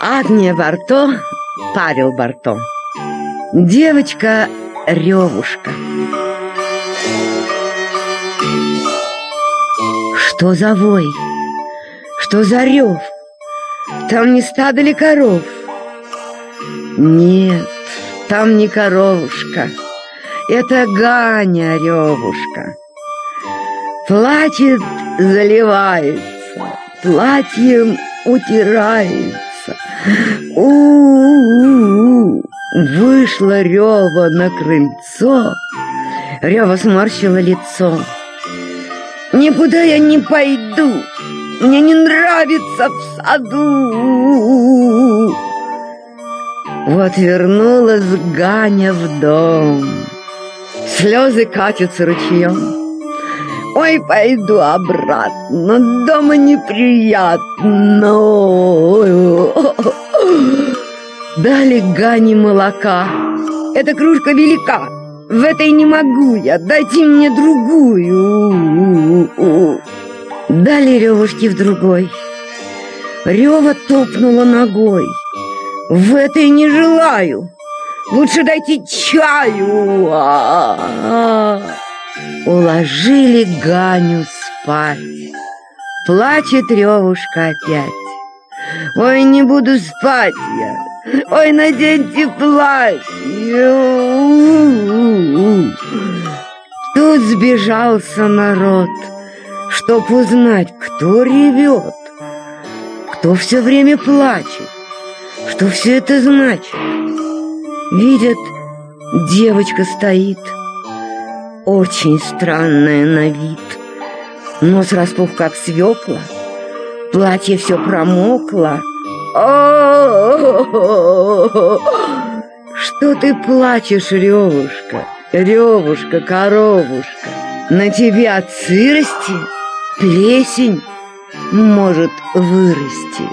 Агния Барто, Павел Барто. Девочка Ревушка. Что за вой? Что за рев? Там не стадо ли коров? Нет, там не коровушка. Это Ганя Ревушка. Плачет, заливается, платьем утирается. У-у-у! Вышла Рева на крыльцо. Рева сморщила лицо. Никуда я не пойду. Мне не нравится в саду. Вот вернулась Ганя в дом. Слезы катятся ручьем. Ой, пойду обратно, дома неприятно. Дали Гане молока. Эта кружка велика, в этой не могу я, дайте мне другую. Дали Ревушки в другой. Рева топнула ногой. В этой не желаю. Лучше дайте чаю. А -а -а. Уложили Ганю спать. Плачет Ревушка опять. Ой, не буду спать я. Ой, наденьте платье. Тут сбежался народ, чтоб узнать, кто ревет, кто все время плачет, что все это значит. Видят, девочка стоит, очень странная на вид. Нос распух, как свекла, платье все промокло. Что ты плачешь, Ревушка, Ревушка, коровушка? На тебе от сырости плесень может вырасти.